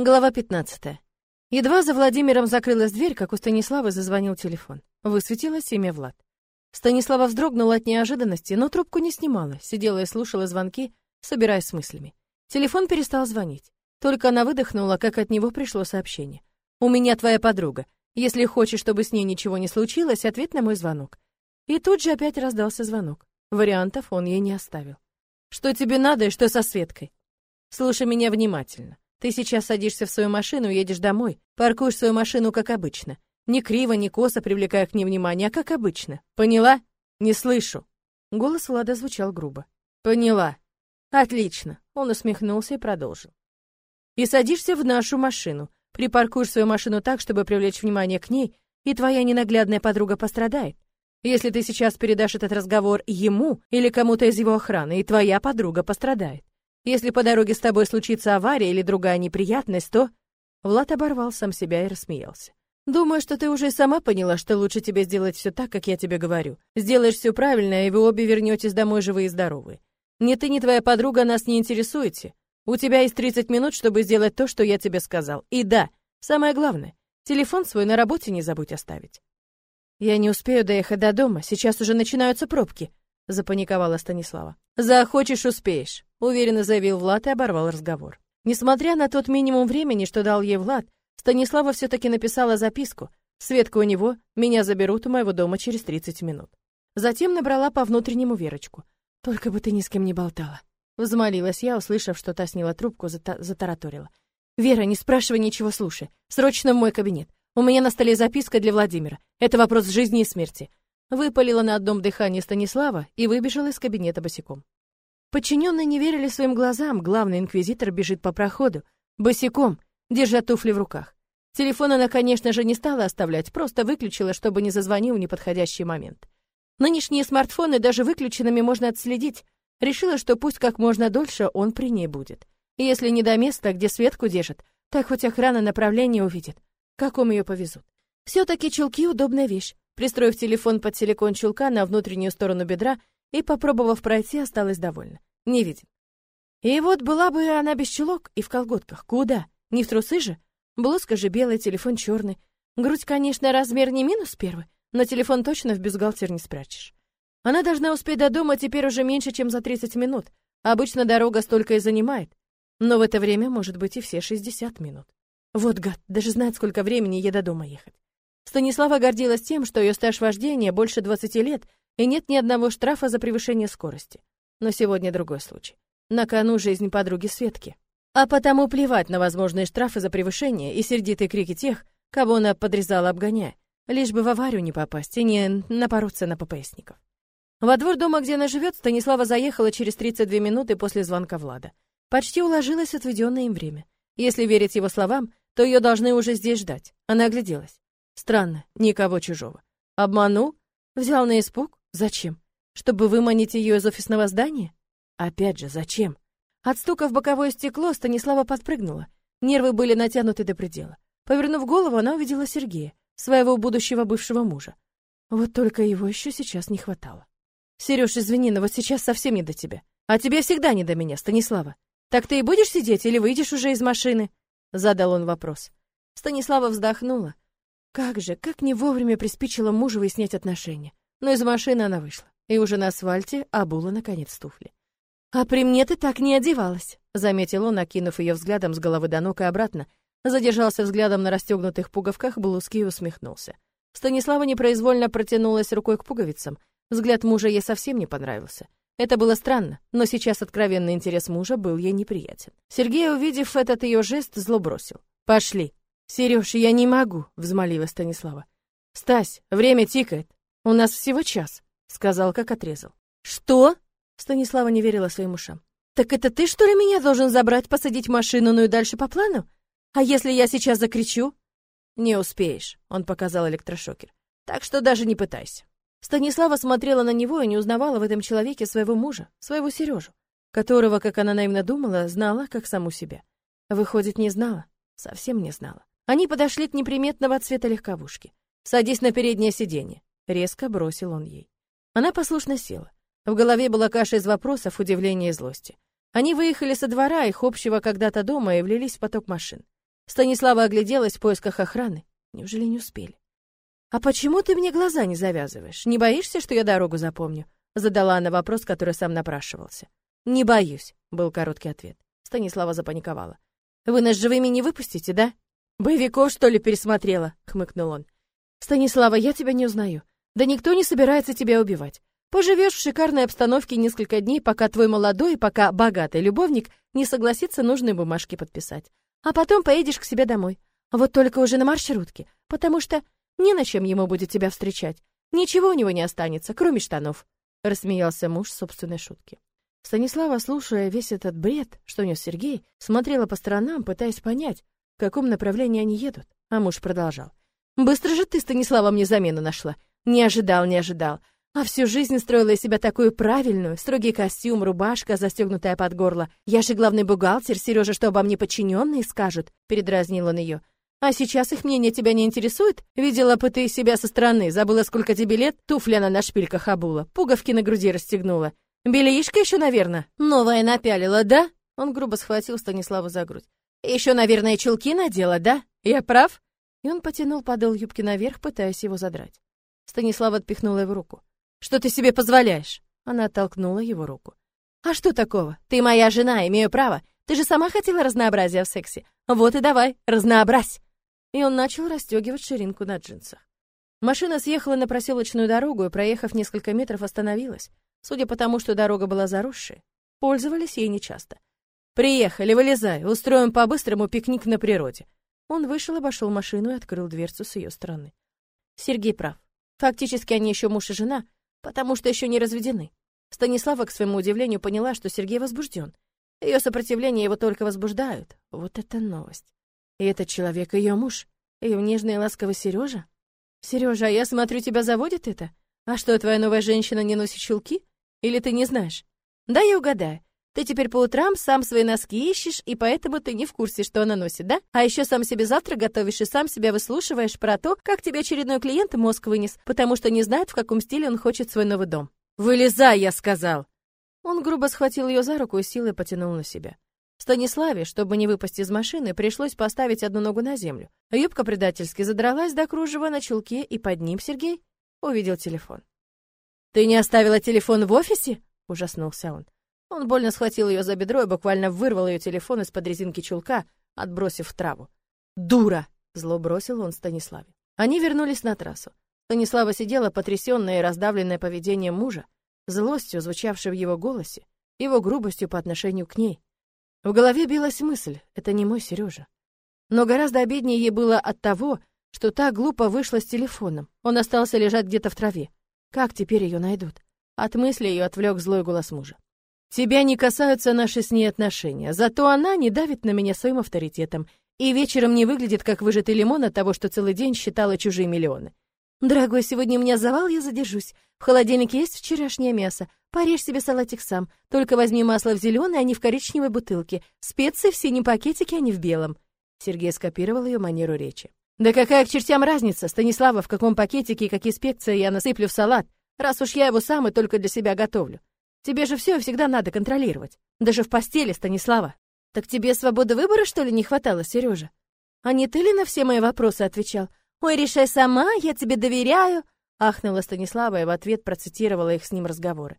Глава 15. Едва за Владимиром закрылась дверь, как у Станислава зазвонил телефон. Высветилось имя Влад. Станислава вздрогнула от неожиданности, но трубку не снимала, сидела и слушала звонки, собираясь с мыслями. Телефон перестал звонить. Только она выдохнула, как от него пришло сообщение. «У меня твоя подруга. Если хочешь, чтобы с ней ничего не случилось, ответь на мой звонок». И тут же опять раздался звонок. Вариантов он ей не оставил. «Что тебе надо и что со Светкой?» «Слушай меня внимательно. Ты сейчас садишься в свою машину и едешь домой. Паркуешь свою машину, как обычно. Не криво, не косо, привлекая к ней внимание, а как обычно. Поняла? Не слышу. Голос Влада звучал грубо. Поняла. Отлично. Он усмехнулся и продолжил. И садишься в нашу машину. Припаркуешь свою машину так, чтобы привлечь внимание к ней, и твоя ненаглядная подруга пострадает. Если ты сейчас передашь этот разговор ему или кому-то из его охраны, и твоя подруга пострадает. Если по дороге с тобой случится авария или другая неприятность, то...» Влад оборвал сам себя и рассмеялся. «Думаю, что ты уже сама поняла, что лучше тебе сделать все так, как я тебе говорю. Сделаешь все правильно, и вы обе вернетесь домой живые и здоровые. Ни ты, ни твоя подруга нас не интересуете. У тебя есть 30 минут, чтобы сделать то, что я тебе сказал. И да, самое главное, телефон свой на работе не забудь оставить». «Я не успею доехать до дома, сейчас уже начинаются пробки», запаниковала Станислава. «Захочешь, успеешь», — уверенно заявил Влад и оборвал разговор. Несмотря на тот минимум времени, что дал ей Влад, Станислава все-таки написала записку. «Светка у него, меня заберут у моего дома через 30 минут». Затем набрала по внутреннему Верочку. «Только бы ты ни с кем не болтала». Взмолилась я, услышав, что та сняла трубку, зата затараторила. «Вера, не спрашивай ничего, слушай. Срочно в мой кабинет. У меня на столе записка для Владимира. Это вопрос жизни и смерти. Выпалила на одном дыхании Станислава и выбежала из кабинета босиком. Подчиненные не верили своим глазам, главный инквизитор бежит по проходу, босиком, держа туфли в руках. Телефон она, конечно же, не стала оставлять, просто выключила, чтобы не зазвонил в неподходящий момент. Нынешние смартфоны даже выключенными можно отследить. Решила, что пусть как можно дольше он при ней будет. Если не до места, где Светку держат, так хоть охрана направления увидит, каком ее повезут. Все-таки чулки — удобная вещь. Пристроив телефон под силикон чулка на внутреннюю сторону бедра и попробовав пройти, осталась довольна. Не видит. И вот была бы она без чулок и в колготках. Куда? Не в трусы же? Блузка же белая, телефон черный. Грудь, конечно, размер не минус первый, но телефон точно в бюстгальтер не спрячешь. Она должна успеть до дома теперь уже меньше, чем за 30 минут. Обычно дорога столько и занимает. Но в это время может быть и все 60 минут. Вот гад, даже знает, сколько времени ей до дома ехать. Станислава гордилась тем, что ее стаж вождения больше 20 лет, и нет ни одного штрафа за превышение скорости. Но сегодня другой случай. На кону жизнь подруги Светки. А потому плевать на возможные штрафы за превышение и сердитые крики тех, кого она подрезала обгоняя, лишь бы в аварию не попасть и не напороться на ППСников. Во двор дома, где она живет, Станислава заехала через 32 минуты после звонка Влада. Почти уложилась отведенное им время. Если верить его словам, то ее должны уже здесь ждать. Она огляделась. Странно, никого чужого. Обманул? Взял на испуг? Зачем? Чтобы выманить ее из офисного здания? Опять же, зачем? От стука в боковое стекло Станислава подпрыгнула. Нервы были натянуты до предела. Повернув голову, она увидела Сергея, своего будущего бывшего мужа. Вот только его еще сейчас не хватало. Сереж, извини, но вот сейчас совсем не до тебя. А тебе всегда не до меня, Станислава. Так ты и будешь сидеть или выйдешь уже из машины? Задал он вопрос. Станислава вздохнула. Как же, как не вовремя приспичило мужу выяснять отношения. Но из машины она вышла, и уже на асфальте обула, наконец, туфли. «А при мне ты так не одевалась», — заметил он, окинув ее взглядом с головы до ног и обратно, задержался взглядом на расстегнутых пуговках блузки и усмехнулся. Станислава непроизвольно протянулась рукой к пуговицам. Взгляд мужа ей совсем не понравился. Это было странно, но сейчас откровенный интерес мужа был ей неприятен. Сергей, увидев этот ее жест, зло бросил. «Пошли». «Сереж, я не могу», — взмолилась Станислава. «Стась, время тикает. У нас всего час», — сказал, как отрезал. «Что?» — Станислава не верила своим ушам. «Так это ты, что ли, меня должен забрать, посадить в машину, ну и дальше по плану? А если я сейчас закричу?» «Не успеешь», — он показал электрошокер. «Так что даже не пытайся». Станислава смотрела на него и не узнавала в этом человеке своего мужа, своего Сережу, которого, как она наивно думала, знала как саму себя. Выходит, не знала, совсем не знала. Они подошли к неприметного цвета легковушки. «Садись на переднее сиденье», — резко бросил он ей. Она послушно села. В голове была каша из вопросов, удивления и злости. Они выехали со двора их общего когда-то дома и влились в поток машин. Станислава огляделась в поисках охраны. Неужели не успели? «А почему ты мне глаза не завязываешь? Не боишься, что я дорогу запомню?» Задала она вопрос, который сам напрашивался. «Не боюсь», — был короткий ответ. Станислава запаниковала. «Вы нас живыми не выпустите, да?» «Боевиков, что ли, пересмотрела?» — хмыкнул он. «Станислава, я тебя не узнаю. Да никто не собирается тебя убивать. Поживешь в шикарной обстановке несколько дней, пока твой молодой и пока богатый любовник не согласится нужные бумажки подписать. А потом поедешь к себе домой. Вот только уже на маршрутке, потому что не на чем ему будет тебя встречать. Ничего у него не останется, кроме штанов», — рассмеялся муж собственной шутки. Станислава, слушая весь этот бред, что нес Сергей, смотрела по сторонам, пытаясь понять, в каком направлении они едут, а муж продолжал. «Быстро же ты, Станислава, мне замену нашла. Не ожидал, не ожидал. А всю жизнь строила из себя такую правильную, строгий костюм, рубашка, застегнутая под горло. Я же главный бухгалтер, Сережа, что обо мне подчиненные скажут?» — передразнил он ее. А сейчас их мнение тебя не интересует? Видела бы ты себя со стороны, забыла, сколько тебе лет, туфли она на шпильках обула, пуговки на груди расстегнула. Бельишко еще, наверное, новая напялила, да? Он грубо схватил Станиславу за грудь. Еще, наверное, чулки надела, да? Я прав? И он потянул подол юбки наверх, пытаясь его задрать. Станислава отпихнула его руку. Что ты себе позволяешь? Она оттолкнула его руку. А что такого? Ты моя жена, имею право. Ты же сама хотела разнообразия в сексе. Вот и давай, разнообразь и он начал расстегивать ширинку на джинсах. Машина съехала на проселочную дорогу и, проехав несколько метров, остановилась. Судя по тому, что дорога была заросшей, пользовались ей нечасто. «Приехали, вылезай, устроим по-быстрому пикник на природе». Он вышел, обошел машину и открыл дверцу с ее стороны. Сергей прав. Фактически они еще муж и жена, потому что еще не разведены. Станислава, к своему удивлению, поняла, что Сергей возбужден. Ее сопротивление его только возбуждают. Вот это новость. И этот человек ее муж? Ее нежный и ласковый Сережа? Сережа, а я смотрю, тебя заводит это? А что, твоя новая женщина не носит чулки? Или ты не знаешь? Да, я угадаю. Ты теперь по утрам сам свои носки ищешь, и поэтому ты не в курсе, что она носит, да? А еще сам себе завтрак готовишь и сам себя выслушиваешь про то, как тебе очередной клиент мозг вынес, потому что не знает, в каком стиле он хочет свой новый дом. «Вылезай, я сказал!» Он грубо схватил ее за руку и силой потянул на себя. Станиславе, чтобы не выпасть из машины, пришлось поставить одну ногу на землю. Юбка предательски задралась до кружева на чулке, и под ним Сергей увидел телефон. «Ты не оставила телефон в офисе?» — ужаснулся он. Он больно схватил ее за бедро и буквально вырвал ее телефон из-под резинки чулка, отбросив в траву. «Дура!» — зло бросил он Станиславе. Они вернулись на трассу. Станислава сидела потрясенная и раздавленная поведением мужа, злостью, звучавшей в его голосе, его грубостью по отношению к ней. В голове билась мысль, это не мой Сережа. Но гораздо обиднее ей было от того, что та глупо вышла с телефоном. Он остался лежать где-то в траве. Как теперь ее найдут? От мысли ее отвлек злой голос мужа. Тебя не касаются наши с ней отношения, зато она не давит на меня своим авторитетом и вечером не выглядит как выжатый лимон от того, что целый день считала чужие миллионы. Дорогой, сегодня у меня завал, я задержусь. В холодильнике есть вчерашнее мясо. Порежь себе салатик сам. Только возьми масло в зеленой, а не в коричневой бутылке. Специи в синем пакетике, а не в белом. Сергей скопировал ее манеру речи. Да какая к чертям разница, Станислава, в каком пакетике и какие специи я насыплю в салат, раз уж я его сам и только для себя готовлю. Тебе же все всегда надо контролировать. Даже в постели, Станислава. Так тебе свободы выбора, что ли, не хватало, Сережа? А не ты ли на все мои вопросы отвечал? «Ой, решай сама, я тебе доверяю», — ахнула Станислава и в ответ процитировала их с ним разговоры.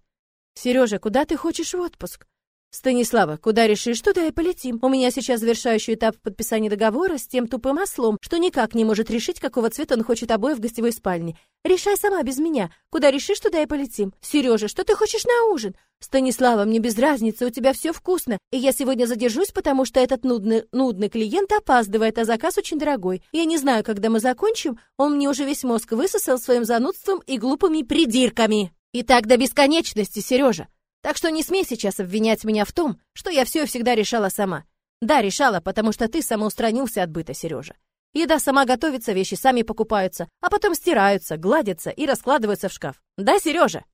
«Сережа, куда ты хочешь в отпуск?» «Станислава, куда решишь, туда и полетим. У меня сейчас завершающий этап подписания договора с тем тупым ослом, что никак не может решить, какого цвета он хочет обои в гостевой спальне. Решай сама без меня. Куда решишь, туда и полетим. Сережа, что ты хочешь на ужин? Станислава, мне без разницы, у тебя все вкусно. И я сегодня задержусь, потому что этот нудный, нудный клиент опаздывает, а заказ очень дорогой. Я не знаю, когда мы закончим, он мне уже весь мозг высосал своим занудством и глупыми придирками. И так до бесконечности, Сережа. Так что не смей сейчас обвинять меня в том, что я все всегда решала сама. Да, решала, потому что ты самоустранился от быта, Сережа. Еда сама готовится, вещи сами покупаются, а потом стираются, гладятся и раскладываются в шкаф. Да, Сережа?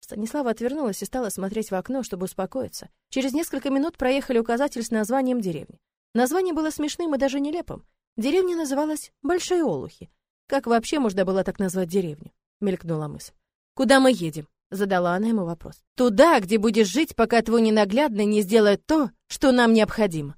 Станислава отвернулась и стала смотреть в окно, чтобы успокоиться. Через несколько минут проехали указатель с названием деревни. Название было смешным и даже нелепым. Деревня называлась Большие Олухи. Как вообще можно было так назвать деревню? Мелькнула мысль. Куда мы едем? Задала она ему вопрос. «Туда, где будешь жить, пока твой ненаглядный не сделает то, что нам необходимо».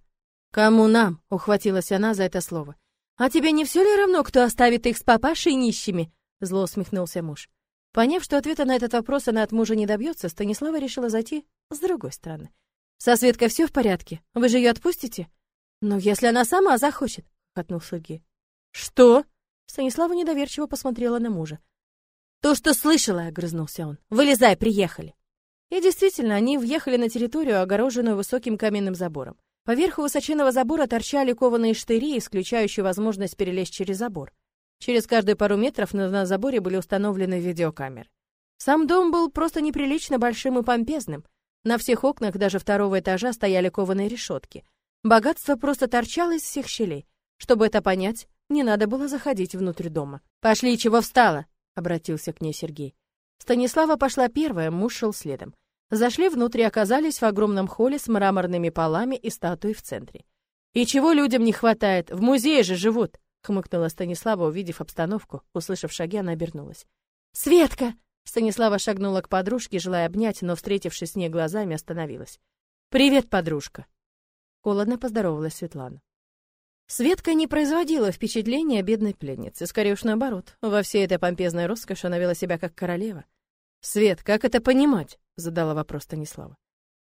Кому нам? ухватилась она за это слово. А тебе не все ли равно, кто оставит их с папашей нищими? Зло усмехнулся муж. Поняв, что ответа на этот вопрос она от мужа не добьется, Станислава решила зайти с другой стороны. «Со Светкой все в порядке? Вы же ее отпустите?» «Ну, если она сама захочет», — хотнул Сергей. «Что?» Станислава недоверчиво посмотрела на мужа. «То, что слышала», — огрызнулся он. «Вылезай, приехали». И действительно, они въехали на территорию, огороженную высоким каменным забором. Поверху высоченного забора торчали кованые штыри, исключающие возможность перелезть через забор. Через каждые пару метров на, заборе были установлены видеокамеры. Сам дом был просто неприлично большим и помпезным. На всех окнах даже второго этажа стояли кованые решетки. Богатство просто торчало из всех щелей. Чтобы это понять, не надо было заходить внутрь дома. «Пошли, чего встала?» — обратился к ней Сергей. Станислава пошла первая, муж шел следом. Зашли внутрь и оказались в огромном холле с мраморными полами и статуей в центре. «И чего людям не хватает? В музее же живут!» хмыкнула Станислава, увидев обстановку. Услышав шаги, она обернулась. «Светка!» Станислава шагнула к подружке, желая обнять, но, встретившись с ней глазами, остановилась. «Привет, подружка!» Холодно поздоровалась Светлана. Светка не производила впечатления бедной пленницы, скорее уж наоборот. Во всей этой помпезной роскоши она вела себя как королева. «Свет, как это понимать?» — задала вопрос Станислава.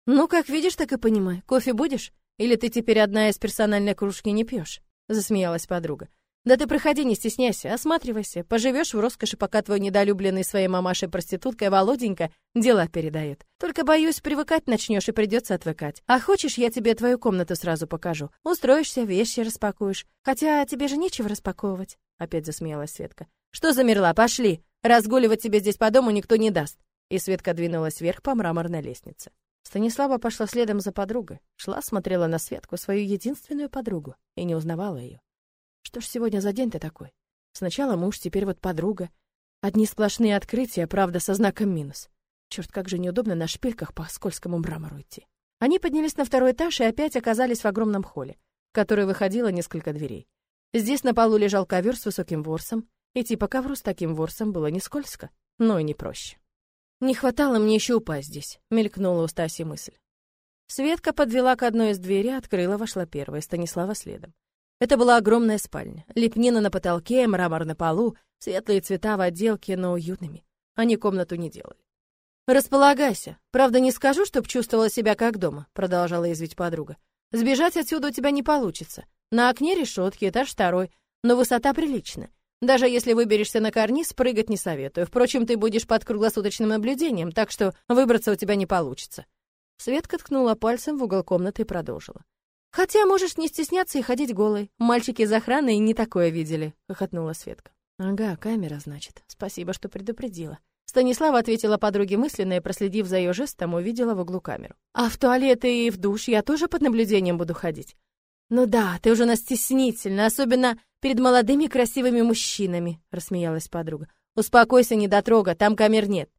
«Ну, как видишь, так и понимай. Кофе будешь? Или ты теперь одна из персональной кружки не пьешь?» — засмеялась подруга. Да ты проходи, не стесняйся, осматривайся. Поживешь в роскоши, пока твой недолюбленный своей мамашей-проституткой Володенька дела передает. Только, боюсь, привыкать начнешь и придется отвыкать. А хочешь, я тебе твою комнату сразу покажу? Устроишься, вещи распакуешь. Хотя тебе же нечего распаковывать. Опять засмеялась Светка. Что замерла? Пошли. Разгуливать тебе здесь по дому никто не даст. И Светка двинулась вверх по мраморной лестнице. Станислава пошла следом за подругой. Шла, смотрела на Светку, свою единственную подругу, и не узнавала ее. Что ж сегодня за день-то такой? Сначала муж, теперь вот подруга. Одни сплошные открытия, правда, со знаком минус. Черт, как же неудобно на шпильках по скользкому мрамору идти. Они поднялись на второй этаж и опять оказались в огромном холле, в который выходило несколько дверей. Здесь на полу лежал ковер с высоким ворсом. Идти по ковру с таким ворсом было не скользко, но и не проще. «Не хватало мне еще упасть здесь», — мелькнула у Стаси мысль. Светка подвела к одной из дверей, открыла, вошла первая, Станислава следом. Это была огромная спальня. Лепнина на потолке, мрамор на полу, светлые цвета в отделке, но уютными. Они комнату не делали. «Располагайся. Правда, не скажу, чтоб чувствовала себя как дома», — продолжала извить подруга. «Сбежать отсюда у тебя не получится. На окне решетки, этаж второй, но высота приличная. Даже если выберешься на карниз, прыгать не советую. Впрочем, ты будешь под круглосуточным наблюдением, так что выбраться у тебя не получится». Светка ткнула пальцем в угол комнаты и продолжила. Хотя можешь не стесняться и ходить голой. Мальчики из охраны и не такое видели, хохотнула Светка. Ага, камера, значит. Спасибо, что предупредила. Станислава ответила подруге мысленно и, проследив за ее жестом, увидела в углу камеру. А в туалет и в душ я тоже под наблюдением буду ходить. Ну да, ты уже нас стеснительна, особенно перед молодыми красивыми мужчинами, рассмеялась подруга. Успокойся, недотрога, там камер нет.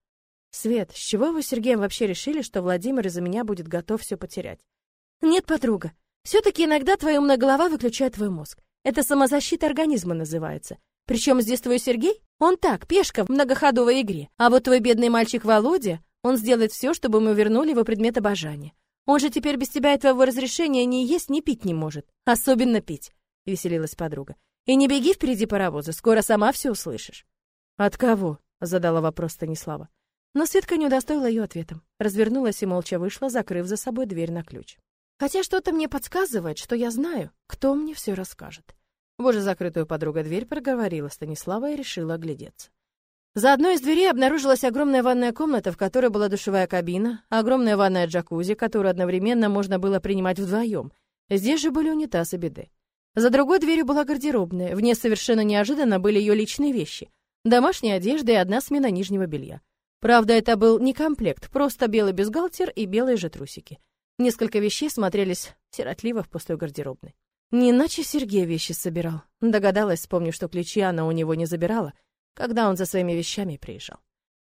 Свет, с чего вы с Сергеем вообще решили, что Владимир из-за меня будет готов все потерять? Нет, подруга, все-таки иногда твоя умная голова выключает твой мозг. Это самозащита организма называется. Причем здесь твой Сергей? Он так, пешка в многоходовой игре. А вот твой бедный мальчик Володя, он сделает все, чтобы мы вернули его предмет обожания. Он же теперь без тебя и твоего разрешения ни есть, ни пить не может. Особенно пить, — веселилась подруга. И не беги впереди паровоза, скоро сама все услышишь. От кого? — задала вопрос Станислава. Но Светка не удостоила ее ответом. Развернулась и молча вышла, закрыв за собой дверь на ключ. Хотя что-то мне подсказывает, что я знаю, кто мне все расскажет. В уже закрытую подруга дверь проговорила Станислава и решила оглядеться. За одной из дверей обнаружилась огромная ванная комната, в которой была душевая кабина, огромная ванная джакузи, которую одновременно можно было принимать вдвоем. Здесь же были унитаз и биде. За другой дверью была гардеробная. В ней совершенно неожиданно были ее личные вещи. Домашняя одежда и одна смена нижнего белья. Правда, это был не комплект, просто белый бюстгальтер и белые же трусики. Несколько вещей смотрелись сиротливо в пустой гардеробной. Не иначе Сергей вещи собирал. Догадалась, вспомнив, что ключи она у него не забирала, когда он за своими вещами приезжал.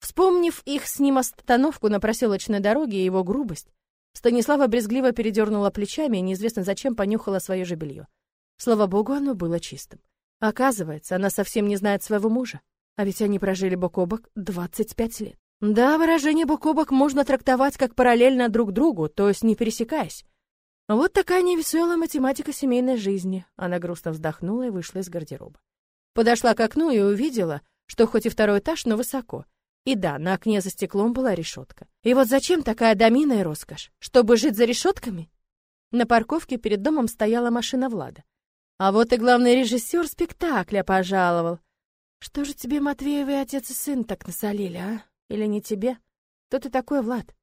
Вспомнив их с ним остановку на проселочной дороге и его грубость, Станислава брезгливо передернула плечами и неизвестно зачем понюхала свое же белье. Слава богу, оно было чистым. Оказывается, она совсем не знает своего мужа, а ведь они прожили бок о бок 25 лет. Да, выражение бок о бок можно трактовать как параллельно друг другу, то есть не пересекаясь. Вот такая невеселая математика семейной жизни. Она грустно вздохнула и вышла из гардероба. Подошла к окну и увидела, что хоть и второй этаж, но высоко. И да, на окне за стеклом была решетка. И вот зачем такая домина роскошь? Чтобы жить за решетками? На парковке перед домом стояла машина Влада. А вот и главный режиссер спектакля пожаловал. Что же тебе, Матвеевы отец и сын так насолили, а? Или не тебе? Кто ты такой, Влад?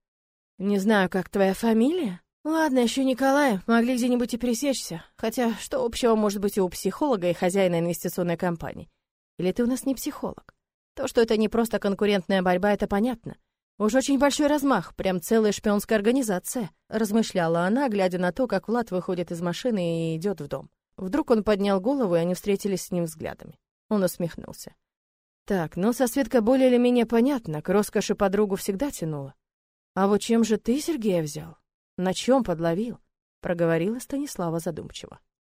Не знаю, как твоя фамилия? Ладно, еще Николай, могли где-нибудь и пересечься. Хотя, что общего может быть у психолога и хозяина инвестиционной компании? Или ты у нас не психолог? То, что это не просто конкурентная борьба, это понятно. Уж очень большой размах, прям целая шпионская организация, размышляла она, глядя на то, как Влад выходит из машины и идет в дом. Вдруг он поднял голову, и они встретились с ним взглядами. Он усмехнулся. Так, ну, со Светкой более или менее понятно, к роскоши подругу всегда тянула. А вот чем же ты Сергея взял? На чем подловил? проговорила Станислава задумчиво.